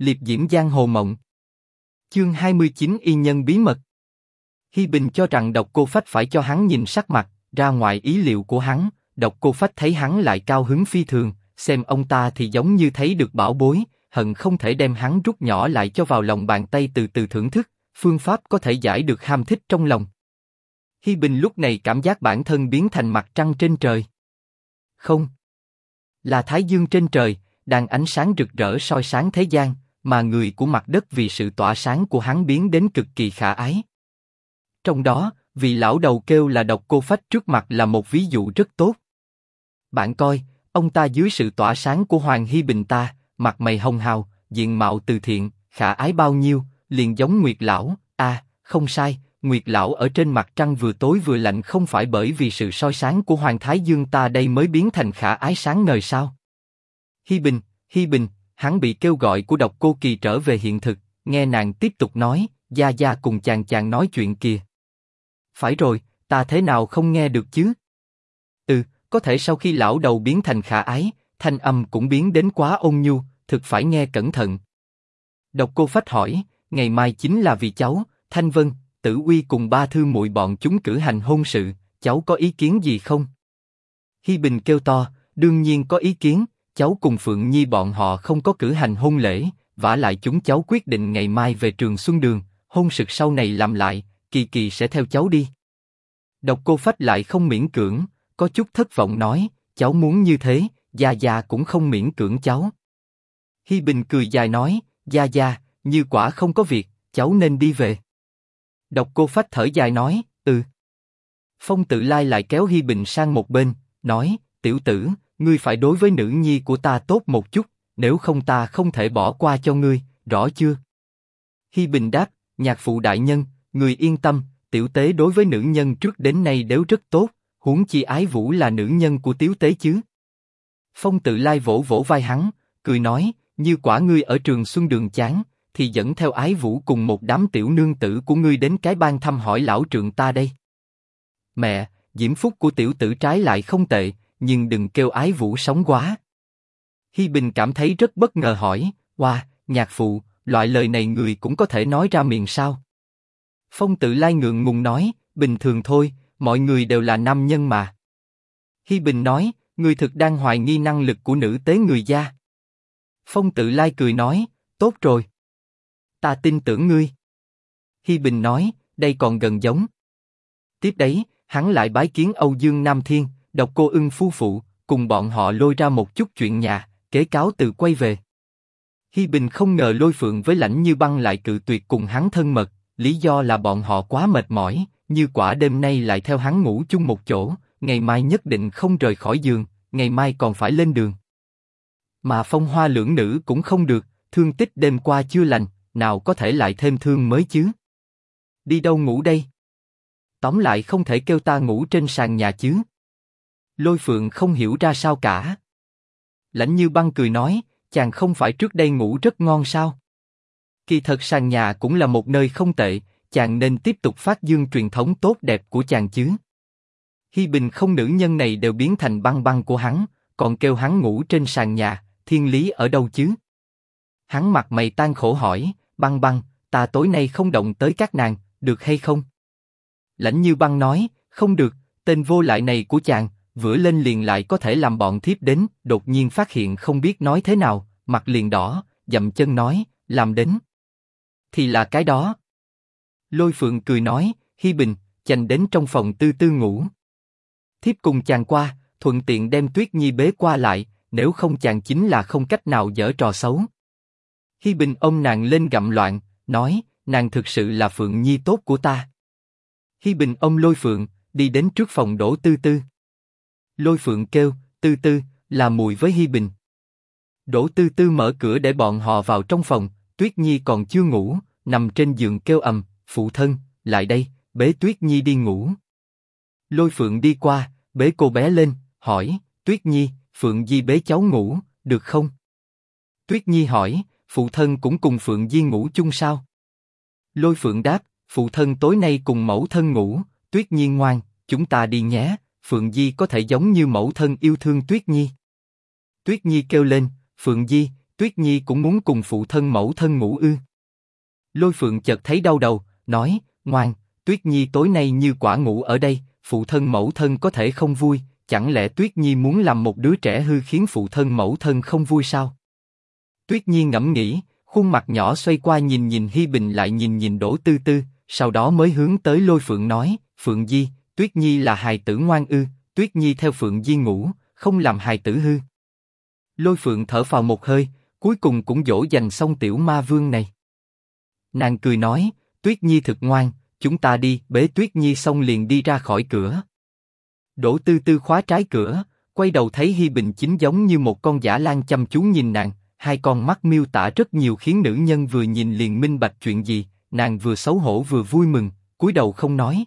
liệp diễm giang hồ mộng. Chương 29 Y nhân bí mật. Hi Bình cho rằng độc cô phách phải cho hắn nhìn sắc mặt, ra ngoài ý liệu của hắn, độc cô phách thấy hắn lại cao hứng phi thường, xem ông ta thì giống như thấy được bảo bối, hận không thể đem hắn rút nhỏ lại cho vào lòng bàn tay từ từ thưởng thức, phương pháp có thể giải được ham thích trong lòng. Hi Bình lúc này cảm giác bản thân biến thành mặt trăng trên trời. Không, là thái dương trên trời, đang ánh sáng rực rỡ soi sáng thế gian, mà người của mặt đất vì sự tỏa sáng của hắn biến đến cực kỳ khả ái. Trong đó, vị lão đầu kêu là độc cô phách trước mặt là một ví dụ rất tốt. Bạn coi, ông ta dưới sự tỏa sáng của Hoàng Hy Bình ta, mặt mày hồng hào, diện mạo từ thiện, khả ái bao nhiêu, liền giống Nguyệt lão. À, không sai, Nguyệt lão ở trên mặt trăng vừa tối vừa lạnh không phải bởi vì sự soi sáng của Hoàng Thái Dương ta đây mới biến thành khả ái sáng ngời sao? Hy Bình, hy Bình, hắn bị kêu gọi của độc cô kỳ trở về hiện thực, nghe nàng tiếp tục nói, gia gia cùng chàng chàng nói chuyện kìa. Phải rồi, ta thế nào không nghe được chứ? Ừ, có thể sau khi lão đầu biến thành khả ái, thanh âm cũng biến đến quá ôn nhu, thực phải nghe cẩn thận. Độc cô phách hỏi, ngày mai chính là vì cháu, Thanh Vân, Tử Uy cùng ba thư muội bọn chúng cử hành hôn sự, cháu có ý kiến gì không? Hi Bình kêu to, đương nhiên có ý kiến, cháu cùng Phượng Nhi bọn họ không có cử hành hôn lễ, vả lại chúng cháu quyết định ngày mai về trường Xuân Đường, hôn sự sau này làm lại, Kỳ Kỳ sẽ theo cháu đi. Độc Cô Phách lại không miễn cưỡng, có chút thất vọng nói, cháu muốn như thế, Gia Gia cũng không miễn cưỡng cháu. Hi Bình cười dài nói, Gia Gia, như quả không có việc, cháu nên đi về. Độc Cô Phách thở dài nói, ừ. Phong Tự Lai lại kéo Hi Bình sang một bên, nói, tiểu tử, ngươi phải đối với nữ nhi của ta tốt một chút, nếu không ta không thể bỏ qua cho ngươi, rõ chưa? Hi Bình đáp, nhạc phụ đại nhân, người yên tâm, tiểu tế đối với nữ nhân trước đến nay đều rất tốt, huống chi ái vũ là nữ nhân của tiểu tế chứ. Phong tự lai vỗ vỗ vai hắn, cười nói, như quả ngươi ở trường xuân đường chán, thì dẫn theo ái vũ cùng một đám tiểu nương tử của ngươi đến cái ban thăm hỏi lão trường ta đây. Mẹ, diễm phúc của tiểu tử trái lại không tệ, nhưng đừng kêu ái vũ sống quá. Hi Bình cảm thấy rất bất ngờ hỏi, Hoa, nhạc phụ, loại lời này người cũng có thể nói ra miệng sao? Phong tự lai ngượng ngùng nói, bình thường thôi, mọi người đều là nam nhân mà. Hi Bình nói, người thực đang hoài nghi năng lực của nữ tế người gia. Phong tự lai cười nói, tốt rồi. Ta tin tưởng ngươi. Hi Bình nói, đây còn gần giống. Tiếp đấy, hắn lại bái kiến Âu Dương Nam Thiên, độc cô ưng phu phụ, cùng bọn họ lôi ra một chút chuyện nhà, kế cáo từ quay về. Hi Bình không ngờ lôi phượng với lãnh như băng lại cự tuyệt cùng hắn thân mật, lý do là bọn họ quá mệt mỏi, như quả đêm nay lại theo hắn ngủ chung một chỗ, ngày mai nhất định không rời khỏi giường, ngày mai còn phải lên đường. Mà phong hoa lưỡng nữ cũng không được, thương tích đêm qua chưa lành, nào có thể lại thêm thương mới chứ? Đi đâu ngủ đây? Tóm lại không thể kêu ta ngủ trên sàn nhà chứ? Lôi Phượng không hiểu ra sao cả. Lãnh Như Băng cười nói, chàng không phải trước đây ngủ rất ngon sao? Kỳ thật sàn nhà cũng là một nơi không tệ, chàng nên tiếp tục phát dương truyền thống tốt đẹp của chàng chứ. Hi Bình không nữ nhân này đều biến thành băng băng của hắn, còn kêu hắn ngủ trên sàn nhà, thiên lý ở đâu chứ? Hắn mặt mày tan khổ hỏi, băng băng, ta tối nay không động tới các nàng, được hay không? Lãnh Như Băng nói, không được, tên vô lại này của chàng, vừa lên liền lại có thể làm bọn thiếp đến, đột nhiên phát hiện không biết nói thế nào, mặt liền đỏ, dậm chân nói, làm đến. Thì là cái đó. Lôi Phượng cười nói, Hi Bình, chành đến trong phòng tư tư ngủ. Thiếp cùng chàng qua, thuận tiện đem Tuyết Nhi bế qua lại, nếu không chàng chính là không cách nào dở trò xấu. Hi Bình ôm nàng lên gặm loạn, nói, nàng thực sự là Phượng Nhi tốt của ta. Hi Bình ôm Lôi Phượng, đi đến trước phòng đổ tư tư. Lôi Phượng kêu, tư tư, là mùi với Hi Bình. Đỗ Tư Tư mở cửa để bọn họ vào trong phòng, Tuyết Nhi còn chưa ngủ, nằm trên giường kêu ầm, phụ thân, lại đây, bế Tuyết Nhi đi ngủ. Lôi Phượng đi qua, bế cô bé lên, hỏi, Tuyết Nhi, Phượng Di bế cháu ngủ, được không? Tuyết Nhi hỏi, phụ thân cũng cùng Phượng Di ngủ chung sao? Lôi Phượng đáp, phụ thân tối nay cùng mẫu thân ngủ, Tuyết Nhi ngoan, chúng ta đi nhé, Phượng Di có thể giống như mẫu thân yêu thương Tuyết Nhi. Tuyết Nhi kêu lên, Phượng Di, Tuyết Nhi cũng muốn cùng phụ thân mẫu thân ngủ ư. Lôi Phượng chợt thấy đau đầu, nói, ngoan, Tuyết Nhi tối nay như quả ngủ ở đây, phụ thân mẫu thân có thể không vui, chẳng lẽ Tuyết Nhi muốn làm một đứa trẻ hư khiến phụ thân mẫu thân không vui sao? Tuyết Nhi ngẫm nghĩ, khuôn mặt nhỏ xoay qua nhìn nhìn Hi Bình lại nhìn nhìn Đỗ Tư Tư, sau đó mới hướng tới Lôi Phượng nói, Phượng Di, Tuyết Nhi là hài tử ngoan ư, Tuyết Nhi theo Phượng Di ngủ, không làm hài tử hư. Lôi Phượng thở phào một hơi, cuối cùng cũng dỗ dành xong tiểu ma vương này. Nàng cười nói, Tuyết Nhi thực ngoan, chúng ta đi, bế Tuyết Nhi xong liền đi ra khỏi cửa. Đỗ Tư Tư khóa trái cửa, quay đầu thấy Hi Bình chính giống như một con giả lan chăm chú nhìn nàng, hai con mắt miêu tả rất nhiều khiến nữ nhân vừa nhìn liền minh bạch chuyện gì, nàng vừa xấu hổ vừa vui mừng, cúi đầu không nói.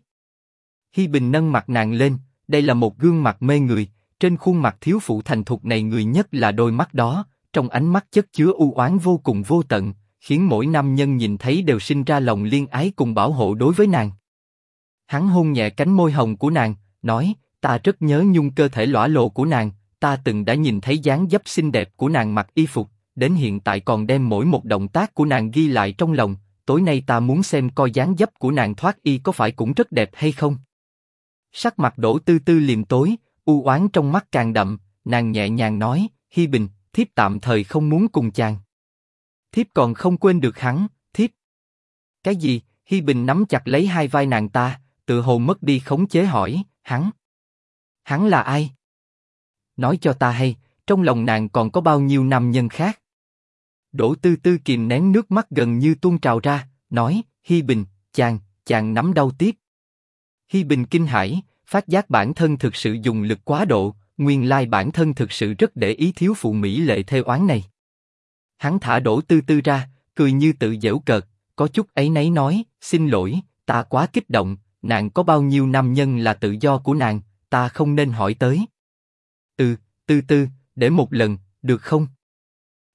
Hi Bình nâng mặt nàng lên, đây là một gương mặt mê người, trên khuôn mặt thiếu phụ thành thục này người nhất là đôi mắt đó, trong ánh mắt chất chứa u oán vô cùng vô tận, khiến mỗi nam nhân nhìn thấy đều sinh ra lòng liên ái cùng bảo hộ đối với nàng. Hắn hôn nhẹ cánh môi hồng của nàng, nói, ta rất nhớ nhung cơ thể lõa lộ của nàng, ta từng đã nhìn thấy dáng dấp xinh đẹp của nàng mặc y phục, đến hiện tại còn đem mỗi một động tác của nàng ghi lại trong lòng. Tối nay ta muốn xem coi dáng dấp của nàng thoát y có phải cũng rất đẹp hay không. Sắc mặt đổ tư tư liềm tối, u oán trong mắt càng đậm, nàng nhẹ nhàng nói, Hi Bình, thiếp tạm thời không muốn cùng chàng. Thiếp còn không quên được hắn, thiếp. Cái gì? Hi Bình nắm chặt lấy hai vai nàng ta, tự hồ mất đi khống chế hỏi, hắn. Hắn là ai? Nói cho ta hay, trong lòng nàng còn có bao nhiêu nam nhân khác? Đỗ Tư Tư kìm nén nước mắt gần như tuôn trào ra, nói, Hi Bình, chàng, chàng nắm đau tiếp. Hi Bình kinh hãi, phát giác bản thân thực sự dùng lực quá độ, nguyên lai bản thân thực sự rất để ý thiếu phụ mỹ lệ thê oán này. Hắn thả đổ Tư Tư ra, cười như tự giễu cợt, có chút ấy nấy nói, xin lỗi, ta quá kích động, nàng có bao nhiêu nam nhân là tự do của nàng, ta không nên hỏi tới. Ừ, Tư Tư, để một lần, được không?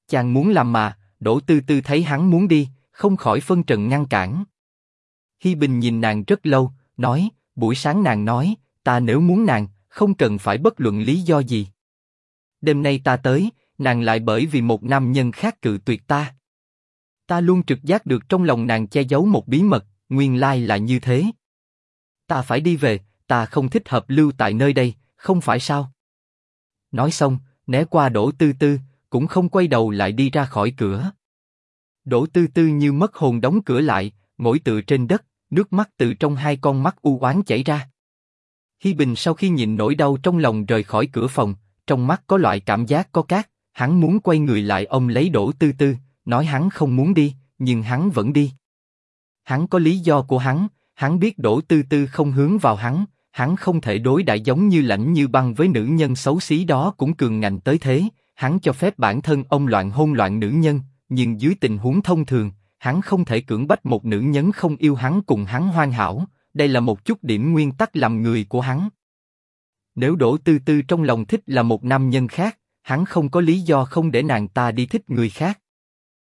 Chàng muốn làm mà, đổ Tư Tư thấy hắn muốn đi, không khỏi phân trần ngăn cản. Hi Bình nhìn nàng rất lâu, nói, buổi sáng nàng nói, ta nếu muốn nàng, không cần phải bất luận lý do gì. Đêm nay ta tới, nàng lại bởi vì một nam nhân khác cự tuyệt ta. Ta luôn trực giác được trong lòng nàng che giấu một bí mật, nguyên lai là như thế. Ta phải đi về, ta không thích hợp lưu tại nơi đây, không phải sao? Nói xong, né qua Đỗ Tư Tư, cũng không quay đầu lại đi ra khỏi cửa. Đỗ Tư Tư như mất hồn đóng cửa lại, ngồi tựa trên đất, nước mắt từ trong hai con mắt u oán chảy ra. Hi Bình sau khi nhìn nỗi đau trong lòng rời khỏi cửa phòng, trong mắt có loại cảm giác có cát, hắn muốn quay người lại ôm lấy Đỗ Tư Tư, nói hắn không muốn đi, nhưng hắn vẫn đi. Hắn có lý do của hắn, hắn biết Đỗ Tư Tư không hướng vào hắn, hắn không thể đối đãi giống như lạnh như băng với nữ nhân xấu xí đó cũng cường ngạnh tới thế, hắn cho phép bản thân ông loạn hôn loạn nữ nhân, nhưng dưới tình huống thông thường, hắn không thể cưỡng bách một nữ nhân không yêu hắn cùng hắn hoàn hảo, đây là một chút điểm nguyên tắc làm người của hắn. Nếu Đỗ Tư Tư trong lòng thích là một nam nhân khác, hắn không có lý do không để nàng ta đi thích người khác.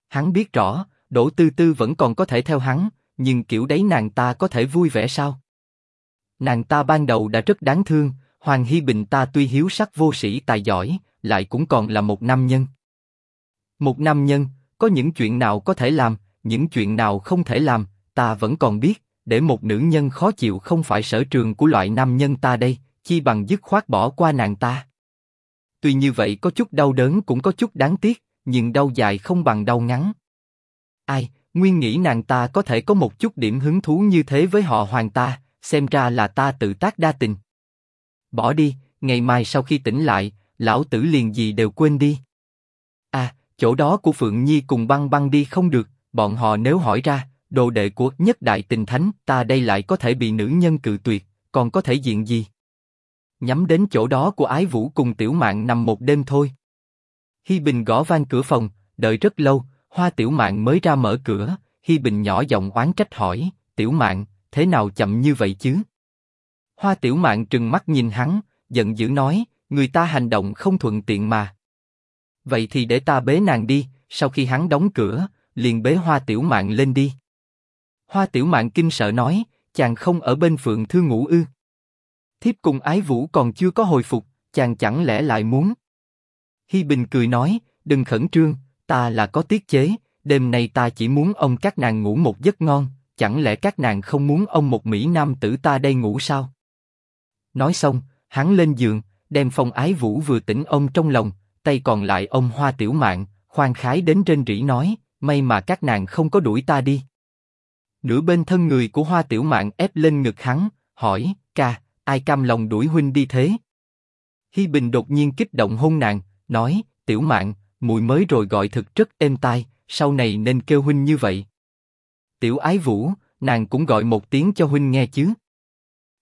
Hắn biết rõ, Đỗ Tư Tư vẫn còn có thể theo hắn, nhưng kiểu đấy nàng ta có thể vui vẻ sao? Nàng ta ban đầu đã rất đáng thương, Hoàng Hi Bình ta tuy hiếu sắc vô sĩ tài giỏi, lại cũng còn là một nam nhân. Một nam nhân, có những chuyện nào có thể làm, những chuyện nào không thể làm, ta vẫn còn biết, để một nữ nhân khó chịu không phải sở trường của loại nam nhân ta đây, chi bằng dứt khoát bỏ qua nàng ta. Tuy như vậy có chút đau đớn cũng có chút đáng tiếc, nhưng đau dài không bằng đau ngắn. Ai, nguyên nghĩ nàng ta có thể có một chút điểm hứng thú như thế với họ hoàng ta, xem ra là ta tự tác đa tình. Bỏ đi, ngày mai sau khi tỉnh lại, lão tử liền gì đều quên đi. À, chỗ đó của Phượng Nhi cùng băng băng đi không được, bọn họ nếu hỏi ra, đồ đệ của nhất đại tình thánh, ta đây lại có thể bị nữ nhân cự tuyệt, còn có thể diện gì? Nhắm đến chỗ đó của ái vũ cùng tiểu mạng nằm một đêm thôi. Hi Bình gõ vang cửa phòng, đợi rất lâu, hoa tiểu mạng mới ra mở cửa, Hi Bình nhỏ giọng oán trách hỏi, tiểu mạng, thế nào chậm như vậy chứ? Hoa tiểu mạng trừng mắt nhìn hắn, giận dữ nói, người ta hành động không thuận tiện mà. Vậy thì để ta bế nàng đi, sau khi hắn đóng cửa, liền bế hoa tiểu mạng lên đi. Hoa tiểu mạng kinh sợ nói, chàng không ở bên phượng thư ngủ ư? Thiếp cùng ái vũ còn chưa có hồi phục, chàng chẳng lẽ lại muốn? Hi Bình cười nói, đừng khẩn trương, ta là có tiết chế, đêm nay ta chỉ muốn ông các nàng ngủ một giấc ngon, chẳng lẽ các nàng không muốn ông một mỹ nam tử ta đây ngủ sao? Nói xong, hắn lên giường, đem phong ái vũ vừa tỉnh ông trong lòng, tay còn lại ông hoa tiểu mạng, khoan khái đến trên rỉ nói, may mà các nàng không có đuổi ta đi. Nửa bên thân người của hoa tiểu Mạn ép lên ngực hắn, hỏi, ca, ai cam lòng đuổi huynh đi thế? Hi Bình đột nhiên kích động hôn nàng, nói, tiểu Mạn, mùi mới rồi gọi thực rất êm tai, sau này nên kêu huynh như vậy. Tiểu ái vũ, nàng cũng gọi một tiếng cho huynh nghe chứ.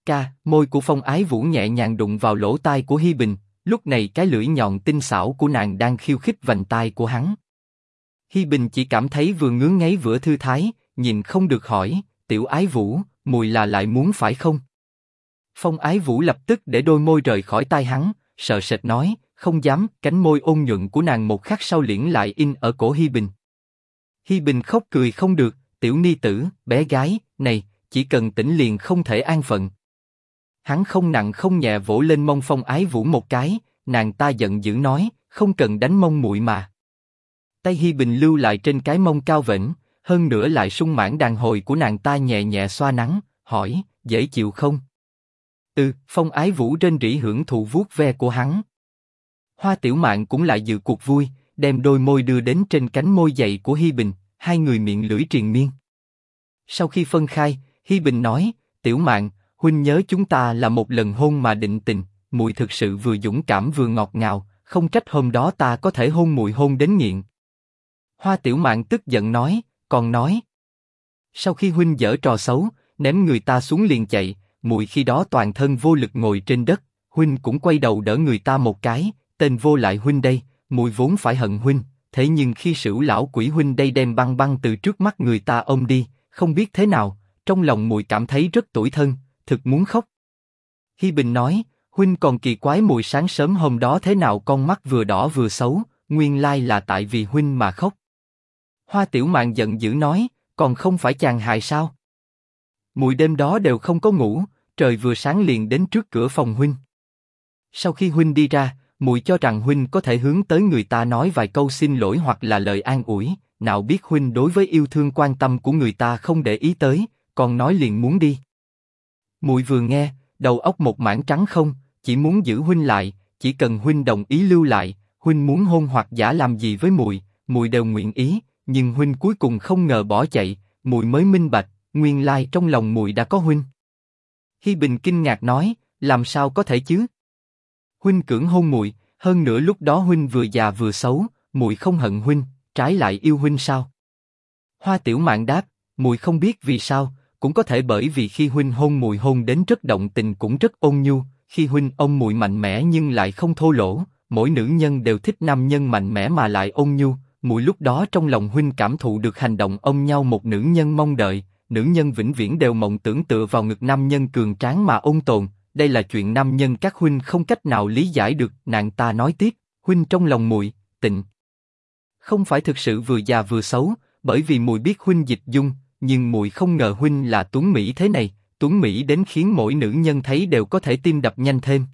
Ca, môi của phong ái vũ nhẹ nhàng đụng vào lỗ tai của Hi Bình, lúc này cái lưỡi nhọn tinh xảo của nàng đang khiêu khích vành tai của hắn. Hi Bình chỉ cảm thấy vừa ngứa ngáy vừa thư thái, nhìn không được hỏi, tiểu ái vũ, mùi là lại muốn phải không? Phong ái vũ lập tức để đôi môi rời khỏi tai hắn, sợ sệt nói, không dám. Cánh môi ôn nhuận của nàng một khắc sau liễn lại in ở cổ Hi Bình. Hi Bình khóc cười không được, tiểu ni tử, bé gái, này, chỉ cần tỉnh liền không thể an phận. Hắn không nặng không nhẹ vỗ lên mông phong ái vũ một cái, nàng ta giận dữ nói, không cần đánh mông muội mà. Tay Hi Bình lưu lại trên cái mông cao vẫn hơn nữa lại sung mãn đàn hồi của nàng ta nhẹ nhẹ xoa nắng, hỏi, dễ chịu không? Ừ, phong ái vũ trên rỉ hưởng thụ vuốt ve của hắn. Hoa tiểu mạn cũng lại dự cuộc vui, đem đôi môi đưa đến trên cánh môi dày của Hi Bình, hai người miệng lưỡi triền miên. Sau khi phân khai, Hi Bình nói, tiểu mạn, huynh nhớ chúng ta là một lần hôn mà định tình, mùi thực sự vừa dũng cảm vừa ngọt ngào, không trách hôm đó ta có thể hôn mùi hôn đến nghiện. Hoa tiểu mạn tức giận nói, còn nói. Sau khi huynh dở trò xấu, ném người ta xuống liền chạy, mùi khi đó toàn thân vô lực ngồi trên đất, huynh cũng quay đầu đỡ người ta một cái, tên vô lại huynh đây, mùi vốn phải hận huynh, thế nhưng khi sửu lão quỷ huynh đây đem băng băng từ trước mắt người ta ôm đi, không biết thế nào, trong lòng mùi cảm thấy rất tủi thân, thực muốn khóc. Hi Bình nói, huynh còn kỳ quái mùi sáng sớm hôm đó thế nào con mắt vừa đỏ vừa xấu, nguyên lai là tại vì huynh mà khóc. Hoa Tiểu Mạn giận dữ nói, còn không phải chàng hại sao? Mùi đêm đó đều không có ngủ, trời vừa sáng liền đến trước cửa phòng huynh. Sau khi huynh đi ra, mùi cho rằng huynh có thể hướng tới người ta nói vài câu xin lỗi hoặc là lời an ủi, nào biết huynh đối với yêu thương quan tâm của người ta không để ý tới, còn nói liền muốn đi. Mùi vừa nghe, đầu óc một mảng trắng không, chỉ muốn giữ huynh lại, chỉ cần huynh đồng ý lưu lại, huynh muốn hôn hoặc giả làm gì với mùi, mùi đều nguyện ý, nhưng huynh cuối cùng không ngờ bỏ chạy, mùi mới minh bạch, nguyên lai trong lòng mùi đã có huynh. Hi Bình kinh ngạc nói, làm sao có thể chứ? Huynh cưỡng hôn mùi, hơn nữa lúc đó huynh vừa già vừa xấu, mùi không hận huynh, trái lại yêu huynh sao? Hoa Tiểu Mạn đáp, mùi không biết vì sao, cũng có thể bởi vì khi huynh hôn mùi hôn đến rất động tình cũng rất ôn nhu, khi huynh ôm mùi mạnh mẽ nhưng lại không thô lỗ, mỗi nữ nhân đều thích nam nhân mạnh mẽ mà lại ôn nhu, mùi lúc đó trong lòng huynh cảm thụ được hành động ông nhau một nữ nhân mong đợi, nữ nhân vĩnh viễn đều mộng tưởng tựa vào ngực nam nhân cường tráng mà ôn tồn, đây là chuyện nam nhân các huynh không cách nào lý giải được. Nàng ta nói tiếp, huynh trong lòng mùi, tịnh, không phải thực sự vừa già vừa xấu, bởi vì mùi biết huynh dịch dung, nhưng mùi không ngờ huynh là tuấn mỹ thế này, tuấn mỹ đến khiến mỗi nữ nhân thấy đều có thể tim đập nhanh thêm.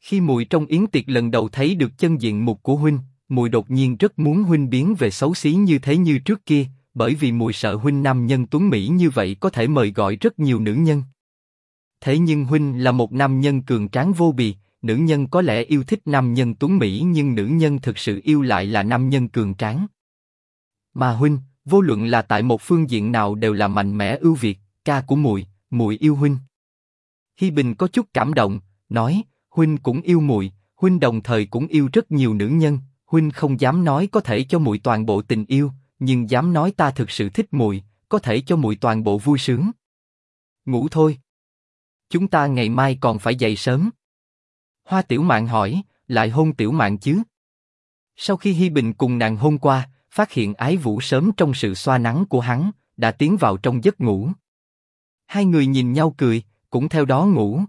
Khi mùi trong yến tiệc lần đầu thấy được chân diện mục của huynh, mùi đột nhiên rất muốn huynh biến về xấu xí như thế như trước kia, bởi vì mùi sợ huynh nam nhân tuấn mỹ như vậy có thể mời gọi rất nhiều nữ nhân. Thế nhưng huynh là một nam nhân cường tráng vô bì, nữ nhân có lẽ yêu thích nam nhân tuấn mỹ nhưng nữ nhân thực sự yêu lại là nam nhân cường tráng. Mà huynh, vô luận là tại một phương diện nào đều là mạnh mẽ ưu việt, ca của mùi, mùi yêu huynh. Hi Bình có chút cảm động, nói, huynh cũng yêu mùi, huynh đồng thời cũng yêu rất nhiều nữ nhân, huynh không dám nói có thể cho muội toàn bộ tình yêu, nhưng dám nói ta thực sự thích muội, có thể cho muội toàn bộ vui sướng. Ngủ thôi. Chúng ta ngày mai còn phải dậy sớm. Hoa Tiểu Mạn hỏi, lại hôn Tiểu Mạn chứ? Sau khi Hi Bình cùng nàng hôn qua, phát hiện ái vũ sớm trong sự xoa nắng của hắn, đã tiến vào trong giấc ngủ. Hai người nhìn nhau cười, cũng theo đó ngủ.